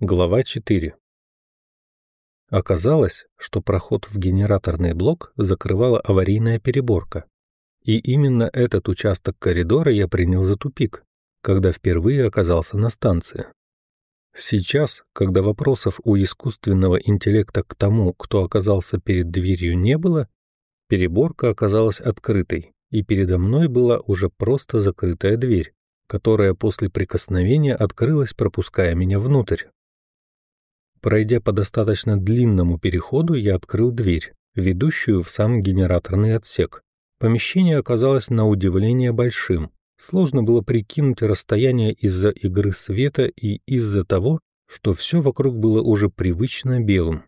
Глава 4. Оказалось, что проход в генераторный блок закрывала аварийная переборка. И именно этот участок коридора я принял за тупик, когда впервые оказался на станции. Сейчас, когда вопросов у искусственного интеллекта к тому, кто оказался перед дверью, не было, переборка оказалась открытой, и передо мной была уже просто закрытая дверь, которая после прикосновения открылась, пропуская меня внутрь. Пройдя по достаточно длинному переходу, я открыл дверь, ведущую в сам генераторный отсек. Помещение оказалось на удивление большим. Сложно было прикинуть расстояние из-за игры света и из-за того, что все вокруг было уже привычно белым.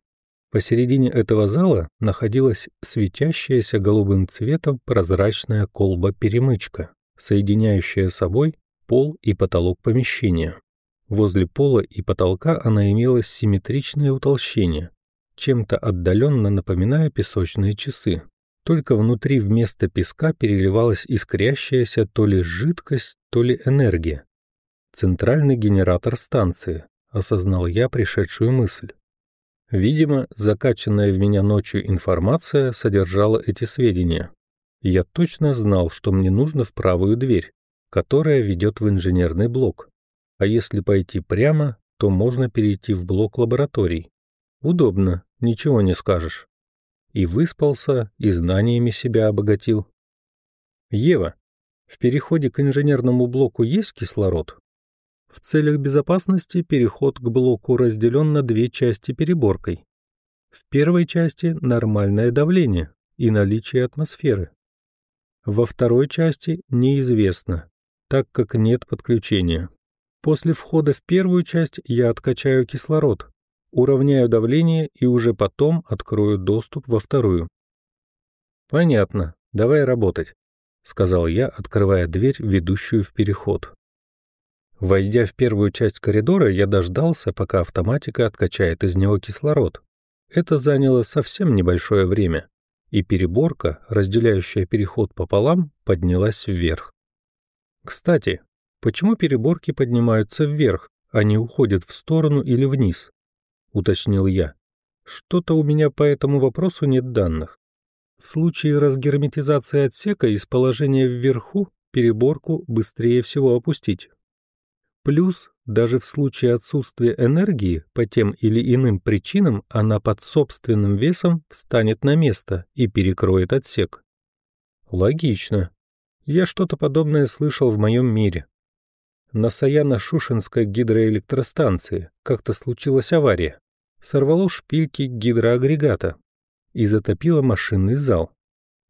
Посередине этого зала находилась светящаяся голубым цветом прозрачная колба-перемычка, соединяющая собой пол и потолок помещения. Возле пола и потолка она имела симметричное утолщение, чем-то отдаленно напоминая песочные часы. Только внутри вместо песка переливалась искрящаяся то ли жидкость, то ли энергия. Центральный генератор станции, осознал я пришедшую мысль. Видимо, закачанная в меня ночью информация содержала эти сведения. Я точно знал, что мне нужно в правую дверь, которая ведет в инженерный блок. А если пойти прямо, то можно перейти в блок лабораторий. Удобно, ничего не скажешь. И выспался, и знаниями себя обогатил. Ева, в переходе к инженерному блоку есть кислород? В целях безопасности переход к блоку разделен на две части переборкой. В первой части нормальное давление и наличие атмосферы. Во второй части неизвестно, так как нет подключения. После входа в первую часть я откачаю кислород, уравняю давление и уже потом открою доступ во вторую. Понятно, давай работать, сказал я, открывая дверь, ведущую в переход. Войдя в первую часть коридора, я дождался, пока автоматика откачает из него кислород. Это заняло совсем небольшое время, и переборка, разделяющая переход пополам, поднялась вверх. Кстати, Почему переборки поднимаются вверх, а не уходят в сторону или вниз? Уточнил я. Что-то у меня по этому вопросу нет данных. В случае разгерметизации отсека из положения вверху переборку быстрее всего опустить. Плюс, даже в случае отсутствия энергии по тем или иным причинам она под собственным весом встанет на место и перекроет отсек. Логично. Я что-то подобное слышал в моем мире. На Саяно-Шушенской гидроэлектростанции как-то случилась авария. Сорвало шпильки гидроагрегата и затопило машинный зал.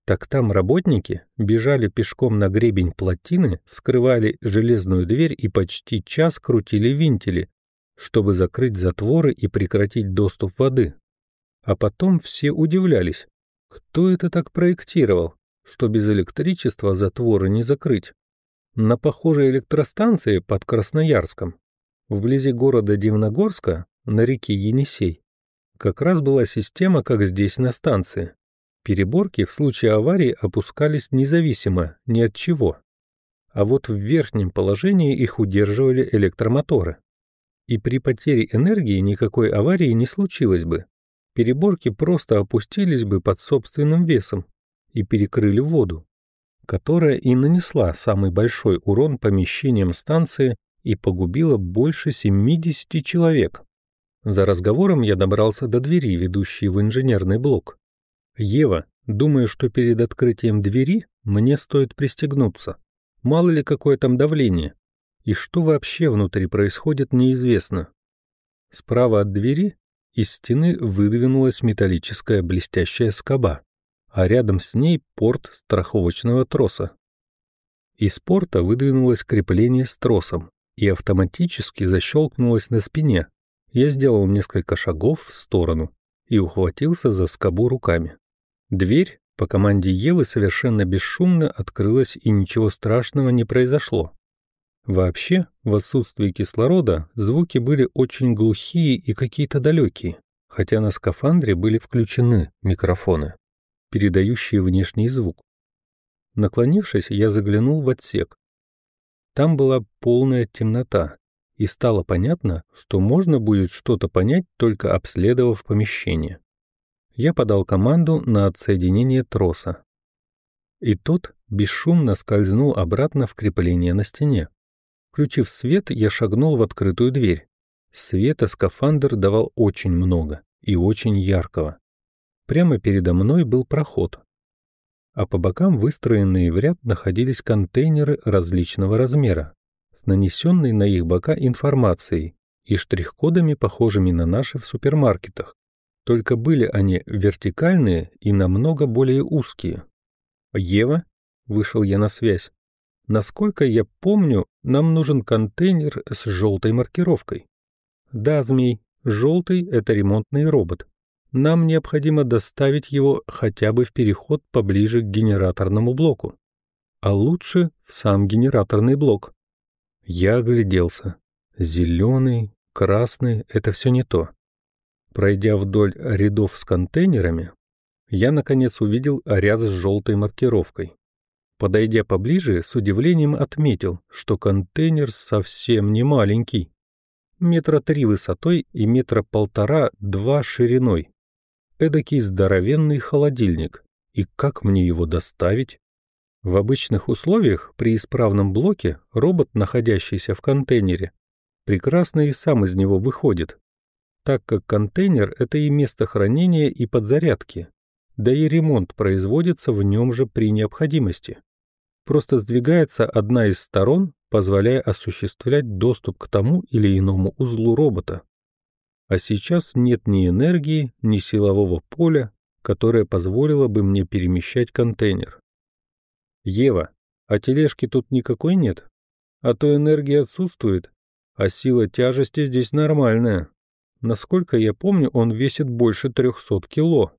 Так там работники бежали пешком на гребень плотины, вскрывали железную дверь и почти час крутили винтили, чтобы закрыть затворы и прекратить доступ воды. А потом все удивлялись, кто это так проектировал, что без электричества затворы не закрыть. На похожей электростанции под Красноярском, вблизи города Дивногорска, на реке Енисей, как раз была система, как здесь на станции. Переборки в случае аварии опускались независимо ни от чего. А вот в верхнем положении их удерживали электромоторы. И при потере энергии никакой аварии не случилось бы. Переборки просто опустились бы под собственным весом и перекрыли воду которая и нанесла самый большой урон помещениям станции и погубила больше 70 человек. За разговором я добрался до двери, ведущей в инженерный блок. «Ева, думаю, что перед открытием двери мне стоит пристегнуться. Мало ли какое там давление. И что вообще внутри происходит, неизвестно». Справа от двери из стены выдвинулась металлическая блестящая скоба а рядом с ней порт страховочного троса. Из порта выдвинулось крепление с тросом и автоматически защелкнулось на спине. Я сделал несколько шагов в сторону и ухватился за скобу руками. Дверь по команде Евы совершенно бесшумно открылась и ничего страшного не произошло. Вообще, в отсутствии кислорода звуки были очень глухие и какие-то далекие, хотя на скафандре были включены микрофоны передающие внешний звук. Наклонившись, я заглянул в отсек. Там была полная темнота, И стало понятно, что можно будет что-то понять, только обследовав помещение. Я подал команду на отсоединение троса. И тот бесшумно скользнул обратно в крепление на стене. Включив свет, я шагнул в открытую дверь. Света скафандр давал очень много и очень яркого. Прямо передо мной был проход, а по бокам выстроенные в ряд находились контейнеры различного размера с нанесенной на их бока информацией и штрих-кодами, похожими на наши в супермаркетах. Только были они вертикальные и намного более узкие. «Ева?» — вышел я на связь. «Насколько я помню, нам нужен контейнер с желтой маркировкой». «Да, Змей, желтый — это ремонтный робот. Нам необходимо доставить его хотя бы в переход поближе к генераторному блоку. А лучше в сам генераторный блок». Я огляделся. Зеленый, красный — это все не то. Пройдя вдоль рядов с контейнерами, я, наконец, увидел ряд с желтой маркировкой. Подойдя поближе, с удивлением отметил, что контейнер совсем не маленький. Метра три высотой и метра полтора-два шириной. Эдакий здоровенный холодильник. И как мне его доставить? В обычных условиях при исправном блоке робот, находящийся в контейнере, прекрасно и сам из него выходит, так как контейнер — это и место хранения, и подзарядки, да и ремонт производится в нем же при необходимости. Просто сдвигается одна из сторон, позволяя осуществлять доступ к тому или иному узлу робота. А сейчас нет ни энергии, ни силового поля, которое позволило бы мне перемещать контейнер. Ева, а тележки тут никакой нет? А то энергия отсутствует, а сила тяжести здесь нормальная. Насколько я помню, он весит больше 300 кило.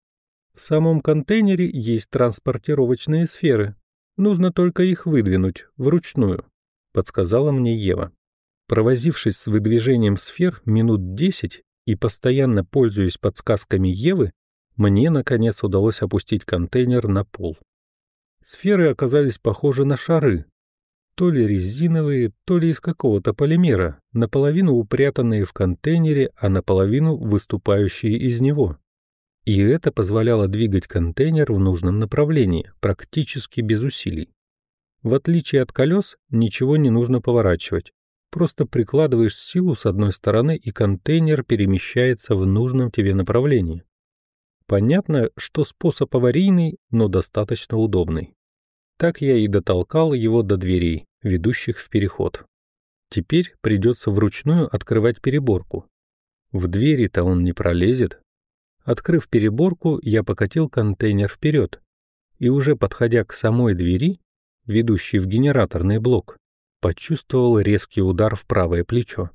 В самом контейнере есть транспортировочные сферы. Нужно только их выдвинуть, вручную, подсказала мне Ева. Провозившись с выдвижением сфер минут 10 и постоянно пользуясь подсказками Евы, мне, наконец, удалось опустить контейнер на пол. Сферы оказались похожи на шары, то ли резиновые, то ли из какого-то полимера, наполовину упрятанные в контейнере, а наполовину выступающие из него. И это позволяло двигать контейнер в нужном направлении, практически без усилий. В отличие от колес, ничего не нужно поворачивать. Просто прикладываешь силу с одной стороны, и контейнер перемещается в нужном тебе направлении. Понятно, что способ аварийный, но достаточно удобный. Так я и дотолкал его до дверей, ведущих в переход. Теперь придется вручную открывать переборку. В двери-то он не пролезет, Открыв переборку, я покатил контейнер вперед и уже подходя к самой двери, ведущей в генераторный блок, почувствовал резкий удар в правое плечо.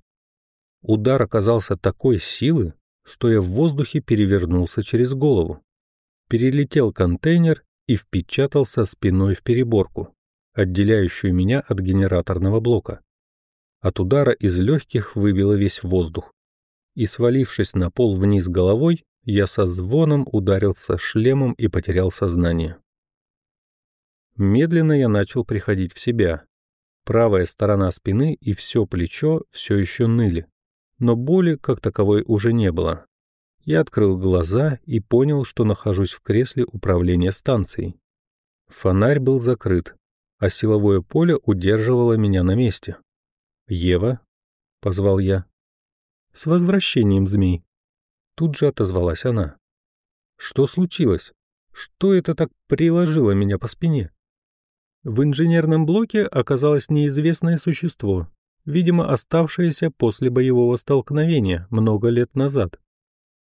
Удар оказался такой силы, что я в воздухе перевернулся через голову. Перелетел контейнер и впечатался спиной в переборку, отделяющую меня от генераторного блока. От удара из легких выбило весь воздух. И, свалившись на пол вниз головой, я со звоном ударился шлемом и потерял сознание. Медленно я начал приходить в себя. Правая сторона спины и все плечо все еще ныли, но боли как таковой уже не было. Я открыл глаза и понял, что нахожусь в кресле управления станцией. Фонарь был закрыт, а силовое поле удерживало меня на месте. «Ева?» — позвал я. «С возвращением, змей!» Тут же отозвалась она. Что случилось? Что это так приложило меня по спине? В инженерном блоке оказалось неизвестное существо, видимо, оставшееся после боевого столкновения много лет назад.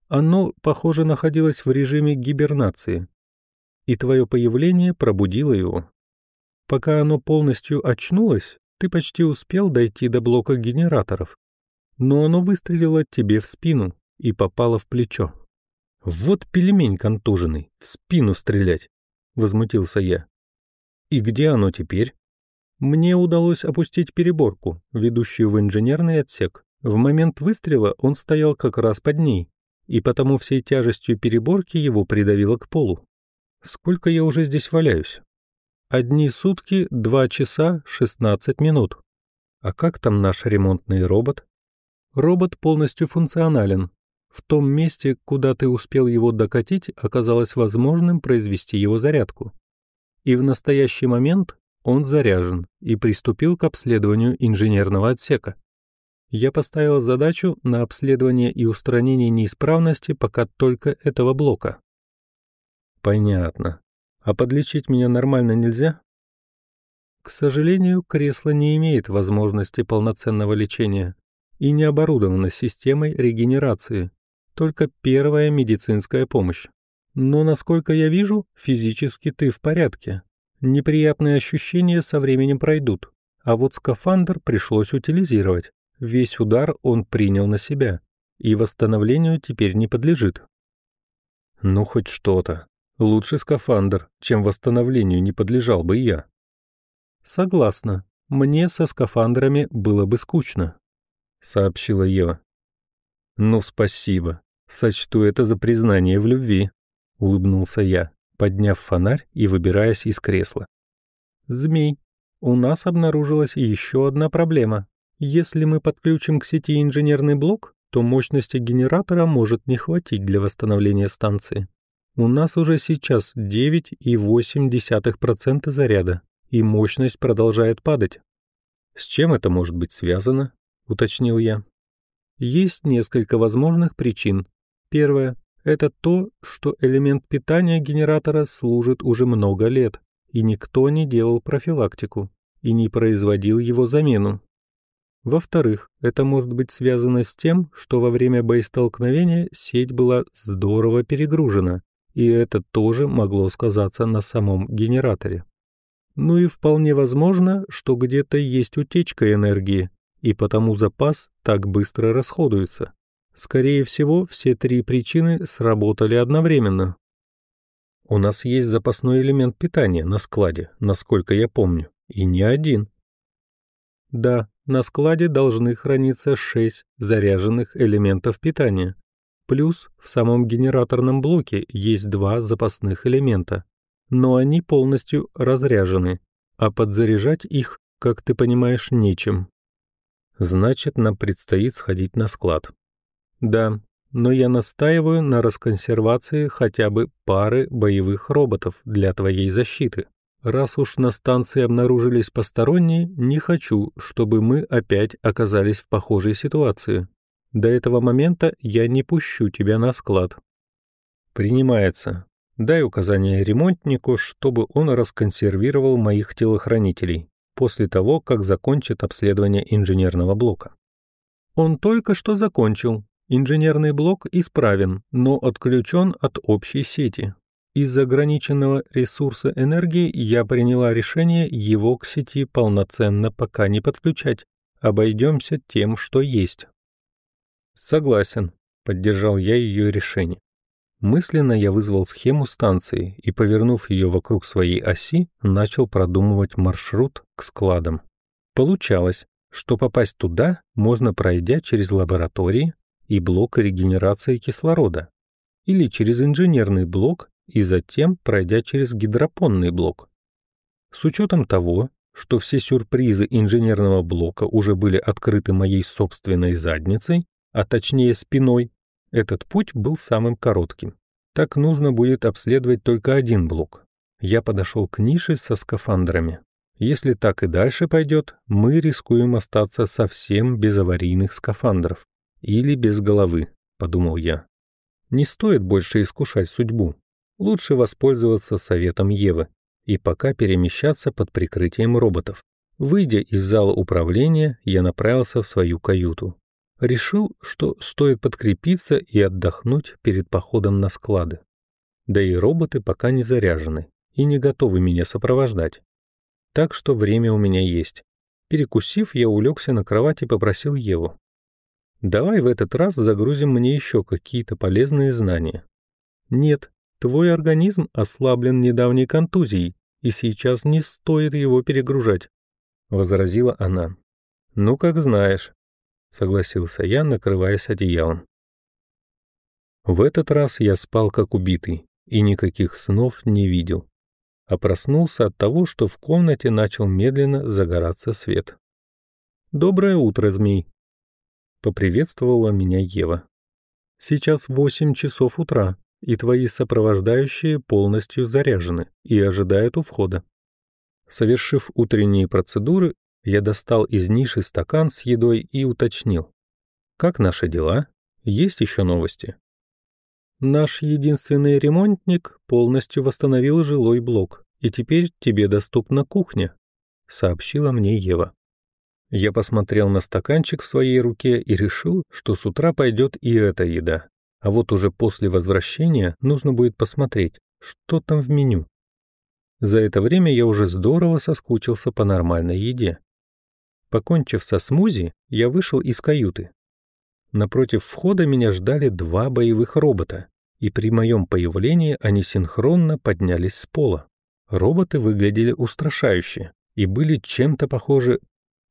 Оно, похоже, находилось в режиме гибернации, и твое появление пробудило его. Пока оно полностью очнулось, ты почти успел дойти до блока генераторов, но оно выстрелило тебе в спину и попала в плечо. «Вот пельмень контуженный, в спину стрелять!» — возмутился я. «И где оно теперь?» Мне удалось опустить переборку, ведущую в инженерный отсек. В момент выстрела он стоял как раз под ней, и потому всей тяжестью переборки его придавило к полу. Сколько я уже здесь валяюсь? Одни сутки, два часа, шестнадцать минут. А как там наш ремонтный робот? Робот полностью функционален. В том месте, куда ты успел его докатить, оказалось возможным произвести его зарядку. И в настоящий момент он заряжен и приступил к обследованию инженерного отсека. Я поставил задачу на обследование и устранение неисправности пока только этого блока. Понятно. А подлечить меня нормально нельзя? К сожалению, кресло не имеет возможности полноценного лечения и не оборудовано системой регенерации, только первая медицинская помощь. Но, насколько я вижу, физически ты в порядке. Неприятные ощущения со временем пройдут, а вот скафандр пришлось утилизировать. Весь удар он принял на себя и восстановлению теперь не подлежит. Ну, хоть что-то. Лучше скафандр, чем восстановлению не подлежал бы я. Согласна. Мне со скафандрами было бы скучно, сообщила Ева. Ну, спасибо. Сочту это за признание в любви, улыбнулся я, подняв фонарь и выбираясь из кресла. Змей, у нас обнаружилась еще одна проблема. Если мы подключим к сети инженерный блок, то мощности генератора может не хватить для восстановления станции. У нас уже сейчас 9,8% заряда, и мощность продолжает падать. С чем это может быть связано? уточнил я. Есть несколько возможных причин. Первое – это то, что элемент питания генератора служит уже много лет, и никто не делал профилактику и не производил его замену. Во-вторых, это может быть связано с тем, что во время боестолкновения сеть была здорово перегружена, и это тоже могло сказаться на самом генераторе. Ну и вполне возможно, что где-то есть утечка энергии, и потому запас так быстро расходуется. Скорее всего, все три причины сработали одновременно. У нас есть запасной элемент питания на складе, насколько я помню, и не один. Да, на складе должны храниться 6 заряженных элементов питания. Плюс в самом генераторном блоке есть два запасных элемента. Но они полностью разряжены, а подзаряжать их, как ты понимаешь, нечем. Значит, нам предстоит сходить на склад. Да, но я настаиваю на расконсервации хотя бы пары боевых роботов для твоей защиты. Раз уж на станции обнаружились посторонние, не хочу, чтобы мы опять оказались в похожей ситуации. До этого момента я не пущу тебя на склад. Принимается. Дай указание ремонтнику, чтобы он расконсервировал моих телохранителей после того, как закончит обследование инженерного блока. Он только что закончил. Инженерный блок исправен, но отключен от общей сети. Из-за ограниченного ресурса энергии я приняла решение его к сети полноценно пока не подключать. Обойдемся тем, что есть. Согласен, поддержал я ее решение. Мысленно я вызвал схему станции и, повернув ее вокруг своей оси, начал продумывать маршрут к складам. Получалось, что попасть туда можно, пройдя через лаборатории и блок регенерации кислорода, или через инженерный блок и затем пройдя через гидропонный блок. С учетом того, что все сюрпризы инженерного блока уже были открыты моей собственной задницей, а точнее спиной, этот путь был самым коротким. Так нужно будет обследовать только один блок. Я подошел к нише со скафандрами. Если так и дальше пойдет, мы рискуем остаться совсем без аварийных скафандров. Или без головы, подумал я. Не стоит больше искушать судьбу лучше воспользоваться советом Евы и пока перемещаться под прикрытием роботов. Выйдя из зала управления, я направился в свою каюту. Решил, что стоит подкрепиться и отдохнуть перед походом на склады. Да и роботы пока не заряжены и не готовы меня сопровождать. Так что время у меня есть. Перекусив, я улегся на кровать и попросил Еву. «Давай в этот раз загрузим мне еще какие-то полезные знания». «Нет, Твой организм ослаблен недавней контузией, и сейчас не стоит его перегружать», — возразила она. «Ну, как знаешь», — согласился я, накрываясь одеялом. В этот раз я спал как убитый и никаких снов не видел, а проснулся от того, что в комнате начал медленно загораться свет. «Доброе утро, змей!» — поприветствовала меня Ева. «Сейчас восемь часов утра, и твои сопровождающие полностью заряжены и ожидают у входа». Совершив утренние процедуры, я достал из ниши стакан с едой и уточнил. «Как наши дела? Есть еще новости?» «Наш единственный ремонтник полностью восстановил жилой блок, и теперь тебе доступна кухня», — сообщила мне Ева. Я посмотрел на стаканчик в своей руке и решил, что с утра пойдет и эта еда. А вот уже после возвращения нужно будет посмотреть, что там в меню. За это время я уже здорово соскучился по нормальной еде. Покончив со смузи, я вышел из каюты. Напротив входа меня ждали два боевых робота, и при моем появлении они синхронно поднялись с пола. Роботы выглядели устрашающе и были чем-то похожи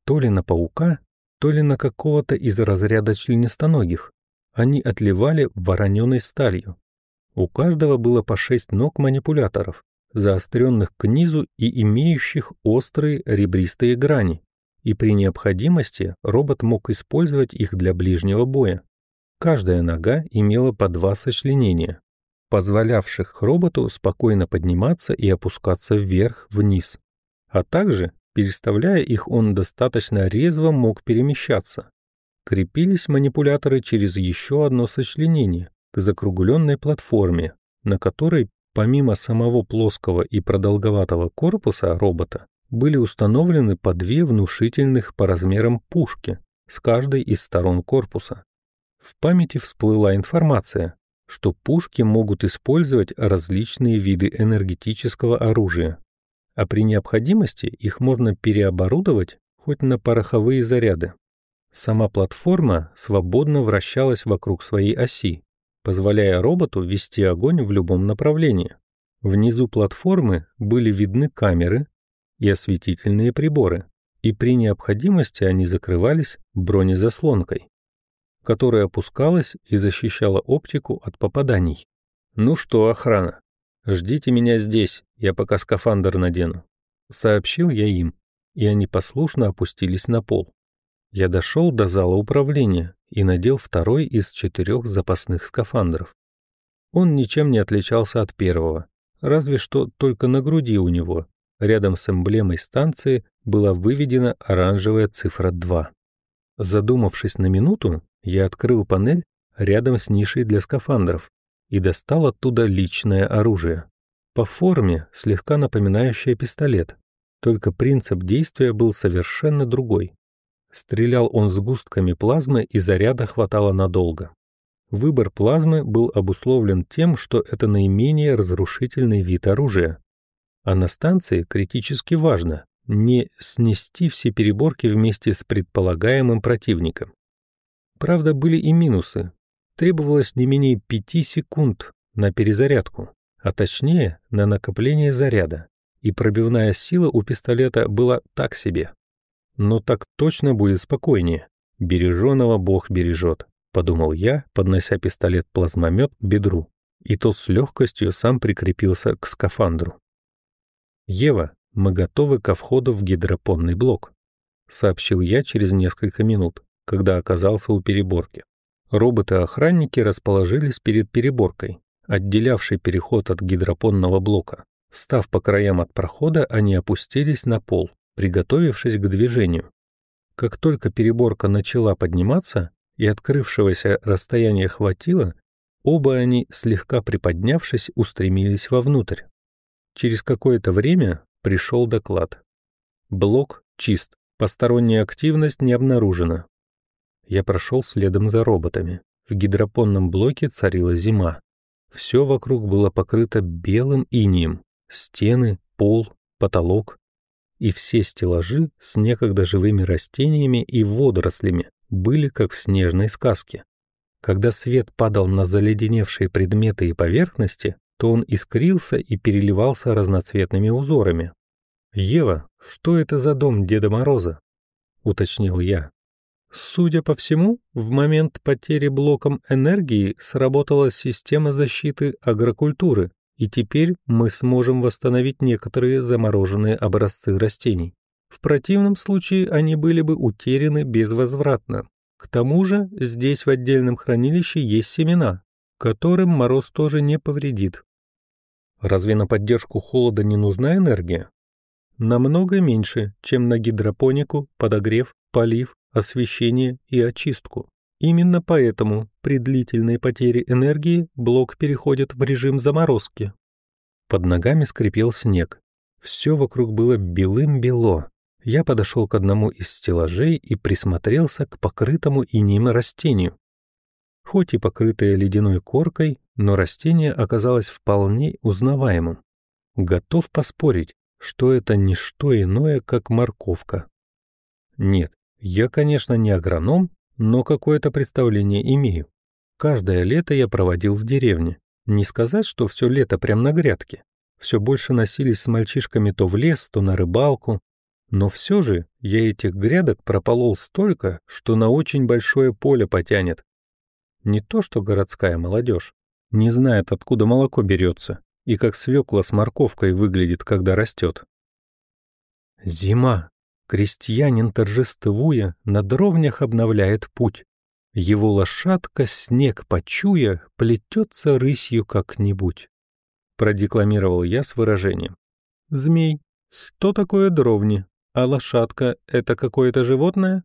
то ли на паука, то ли на какого-то из разряда членистоногих. Они отливали вороненой сталью. У каждого было по шесть ног манипуляторов, заостренных к низу и имеющих острые ребристые грани. И при необходимости робот мог использовать их для ближнего боя. Каждая нога имела по два сочленения, позволявших роботу спокойно подниматься и опускаться вверх-вниз, а также Переставляя их, он достаточно резво мог перемещаться. Крепились манипуляторы через еще одно сочленение к закругленной платформе, на которой, помимо самого плоского и продолговатого корпуса робота, были установлены по две внушительных по размерам пушки с каждой из сторон корпуса. В памяти всплыла информация, что пушки могут использовать различные виды энергетического оружия, а при необходимости их можно переоборудовать хоть на пороховые заряды. Сама платформа свободно вращалась вокруг своей оси, позволяя роботу вести огонь в любом направлении. Внизу платформы были видны камеры и осветительные приборы, и при необходимости они закрывались бронезаслонкой, которая опускалась и защищала оптику от попаданий. Ну что, охрана, «Ждите меня здесь, я пока скафандр надену», — сообщил я им, и они послушно опустились на пол. Я дошел до зала управления и надел второй из четырех запасных скафандров. Он ничем не отличался от первого, разве что только на груди у него, рядом с эмблемой станции, была выведена оранжевая цифра 2. Задумавшись на минуту, я открыл панель рядом с нишей для скафандров и достал оттуда личное оружие. По форме слегка напоминающее пистолет, только принцип действия был совершенно другой. Стрелял он сгустками плазмы и заряда хватало надолго. Выбор плазмы был обусловлен тем, что это наименее разрушительный вид оружия. А на станции критически важно не снести все переборки вместе с предполагаемым противником. Правда, были и минусы, требовалось не менее пяти секунд на перезарядку, а точнее на накопление заряда, и пробивная сила у пистолета была так себе. Но так точно будет спокойнее. Береженого Бог бережет, подумал я, поднося пистолет-плазмомет к бедру, и тот с легкостью сам прикрепился к скафандру. «Ева, мы готовы ко входу в гидропонный блок», сообщил я через несколько минут, когда оказался у переборки. Роботы-охранники расположились перед переборкой, отделявшей переход от гидропонного блока. Став по краям от прохода, они опустились на пол, приготовившись к движению. Как только переборка начала подниматься и открывшегося расстояния хватило, оба они, слегка приподнявшись, устремились вовнутрь. Через какое-то время пришел доклад. Блок чист, посторонняя активность не обнаружена, я прошел следом за роботами. В гидропонном блоке царила зима. Все вокруг было покрыто белым инием. Стены, пол, потолок. И все стеллажи с некогда живыми растениями и водорослями были как в снежной сказке. Когда свет падал на заледеневшие предметы и поверхности, то он искрился и переливался разноцветными узорами. «Ева, что это за дом Деда Мороза?» — уточнил я. Судя по всему, в момент потери блоком энергии сработала система защиты агрокультуры, и теперь мы сможем восстановить некоторые замороженные образцы растений. В противном случае они были бы утеряны безвозвратно. К тому же здесь в отдельном хранилище есть семена, которым мороз тоже не повредит. Разве на поддержку холода не нужна энергия? Намного меньше, чем на гидропонику, подогрев, полив, освещение и очистку. Именно поэтому при длительной потере энергии блок переходит в режим заморозки. Под ногами скрипел снег. Все вокруг было белым-бело. Я подошел к одному из стеллажей и присмотрелся к покрытому инеем растению. Хоть и покрытое ледяной коркой, но растение оказалось вполне узнаваемым. Готов поспорить, что это не что иное, как морковка. Нет, я, конечно, не агроном, но какое-то представление имею. Каждое лето я проводил в деревне. Не сказать, что все лето прям на грядке. Все больше носились с мальчишками то в лес, то на рыбалку. Но все же я этих грядок прополол столько, что на очень большое поле потянет. Не то, что городская молодежь. Не знает, откуда молоко берется и как свекла с морковкой выглядит, когда растет. Зима. Крестьянин, торжествуя, на дровнях обновляет путь. Его лошадка, снег почуя, плетется рысью как-нибудь. Продекламировал я с выражением. Змей, что такое дровни? А лошадка — это какое-то животное?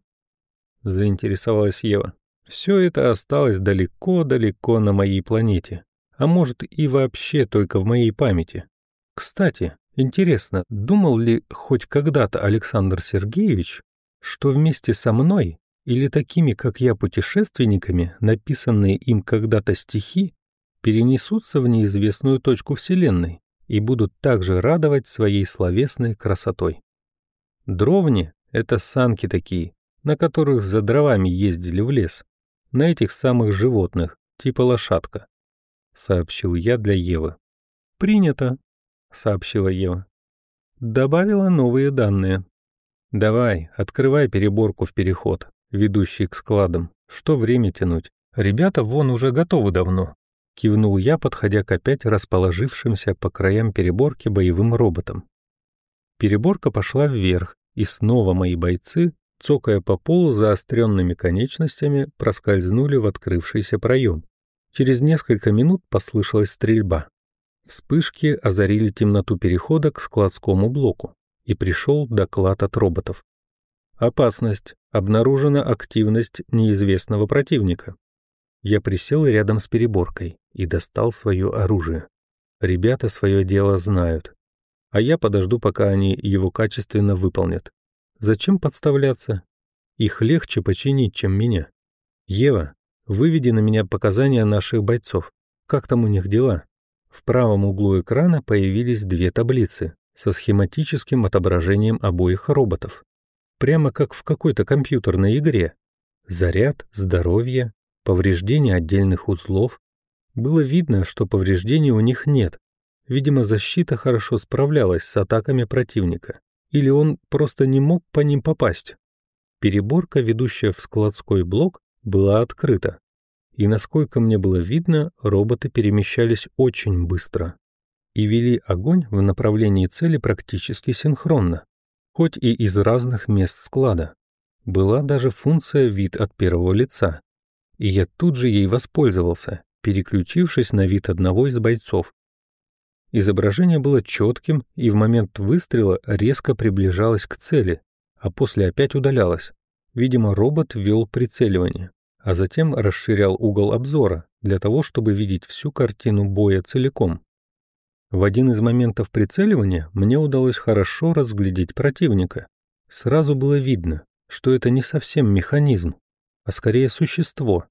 Заинтересовалась Ева. Все это осталось далеко-далеко на моей планете. А может и вообще только в моей памяти. Кстати, Интересно, думал ли хоть когда-то Александр Сергеевич, что вместе со мной или такими, как я, путешественниками, написанные им когда-то стихи, перенесутся в неизвестную точку Вселенной и будут также радовать своей словесной красотой. Дровни — это санки такие, на которых за дровами ездили в лес, на этих самых животных, типа лошадка, — сообщил я для Евы. «Принято», сообщила Ева. Добавила новые данные. Давай, открывай переборку в переход, ведущий к складам. Что время тянуть? Ребята вон уже готовы давно. Кивнул я, подходя к опять расположившимся по краям переборки боевым роботам. Переборка пошла вверх, и снова мои бойцы, цокая по полу заостренными конечностями, проскользнули в открывшийся проем. Через несколько минут послышалась стрельба. Вспышки озарили темноту перехода к складскому блоку, и пришел доклад от роботов. Опасность. Обнаружена активность неизвестного противника. Я присел рядом с переборкой и достал свое оружие. Ребята свое дело знают. А я подожду, пока они его качественно выполнят. Зачем подставляться? Их легче починить, чем меня. Ева, выведи на меня показания наших бойцов. Как там у них дела? В правом углу экрана появились две таблицы со схематическим отображением обоих роботов. Прямо как в какой-то компьютерной игре. Заряд, здоровье, повреждения отдельных узлов. Было видно, что повреждений у них нет. Видимо, защита хорошо справлялась с атаками противника. Или он просто не мог по ним попасть. Переборка, ведущая в складской блок, была открыта и, насколько мне было видно, роботы перемещались очень быстро и вели огонь в направлении цели практически синхронно, хоть и из разных мест склада. Была даже функция «вид от первого лица», и я тут же ей воспользовался, переключившись на вид одного из бойцов. Изображение было четким и в момент выстрела резко приближалось к цели, а после опять удалялось. Видимо, робот вел прицеливание а затем расширял угол обзора для того, чтобы видеть всю картину боя целиком. В один из моментов прицеливания мне удалось хорошо разглядеть противника. Сразу было видно, что это не совсем механизм, а скорее существо.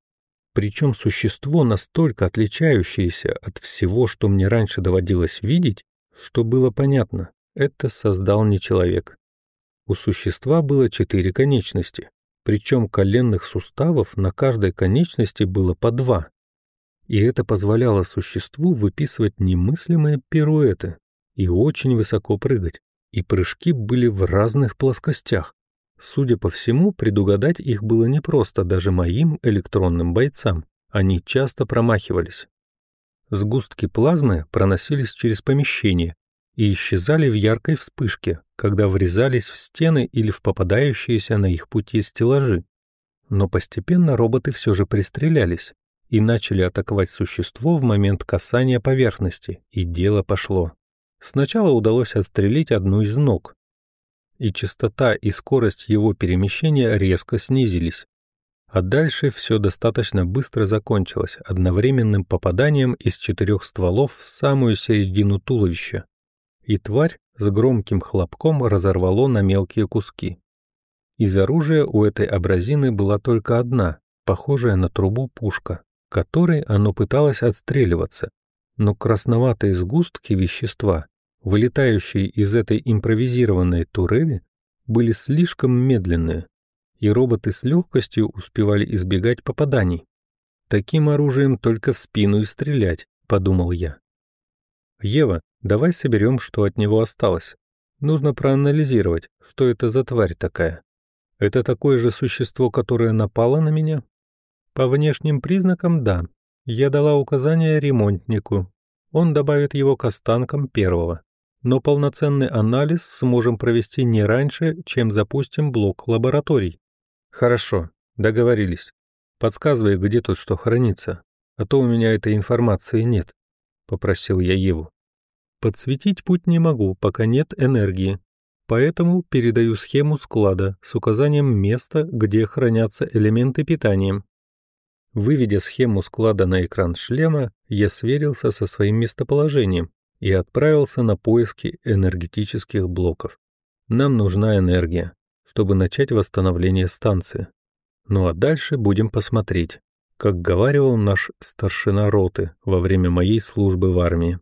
Причем существо настолько отличающееся от всего, что мне раньше доводилось видеть, что было понятно, это создал не человек. У существа было четыре конечности, причем коленных суставов на каждой конечности было по два. И это позволяло существу выписывать немыслимые пируэты и очень высоко прыгать, и прыжки были в разных плоскостях. Судя по всему, предугадать их было непросто даже моим электронным бойцам, они часто промахивались. Сгустки плазмы проносились через помещение, и исчезали в яркой вспышке, когда врезались в стены или в попадающиеся на их пути стеллажи. Но постепенно роботы все же пристрелялись и начали атаковать существо в момент касания поверхности, и дело пошло. Сначала удалось отстрелить одну из ног, и частота и скорость его перемещения резко снизились. А дальше все достаточно быстро закончилось одновременным попаданием из четырех стволов в самую середину туловища. И тварь с громким хлопком разорвало на мелкие куски. Из оружия у этой абразины была только одна, похожая на трубу пушка, которой оно пыталось отстреливаться, но красноватые сгустки вещества, вылетающие из этой импровизированной турели, были слишком медленные, и роботы с легкостью успевали избегать попаданий. Таким оружием только в спину и стрелять, подумал я. Ева, давай соберем, что от него осталось. Нужно проанализировать, что это за тварь такая. Это такое же существо, которое напало на меня? По внешним признакам, да. Я дала указание ремонтнику. Он добавит его к останкам первого. Но полноценный анализ сможем провести не раньше, чем запустим блок лабораторий. Хорошо, договорились. Подсказывай, где тут что хранится, а то у меня этой информации нет, попросил я Еву. Подсветить путь не могу, пока нет энергии, поэтому передаю схему склада с указанием места, где хранятся элементы питания. Выведя схему склада на экран шлема, я сверился со своим местоположением и отправился на поиски энергетических блоков. Нам нужна энергия чтобы начать восстановление станции. Ну а дальше будем посмотреть, как говаривал наш старшина роты во время моей службы в армии.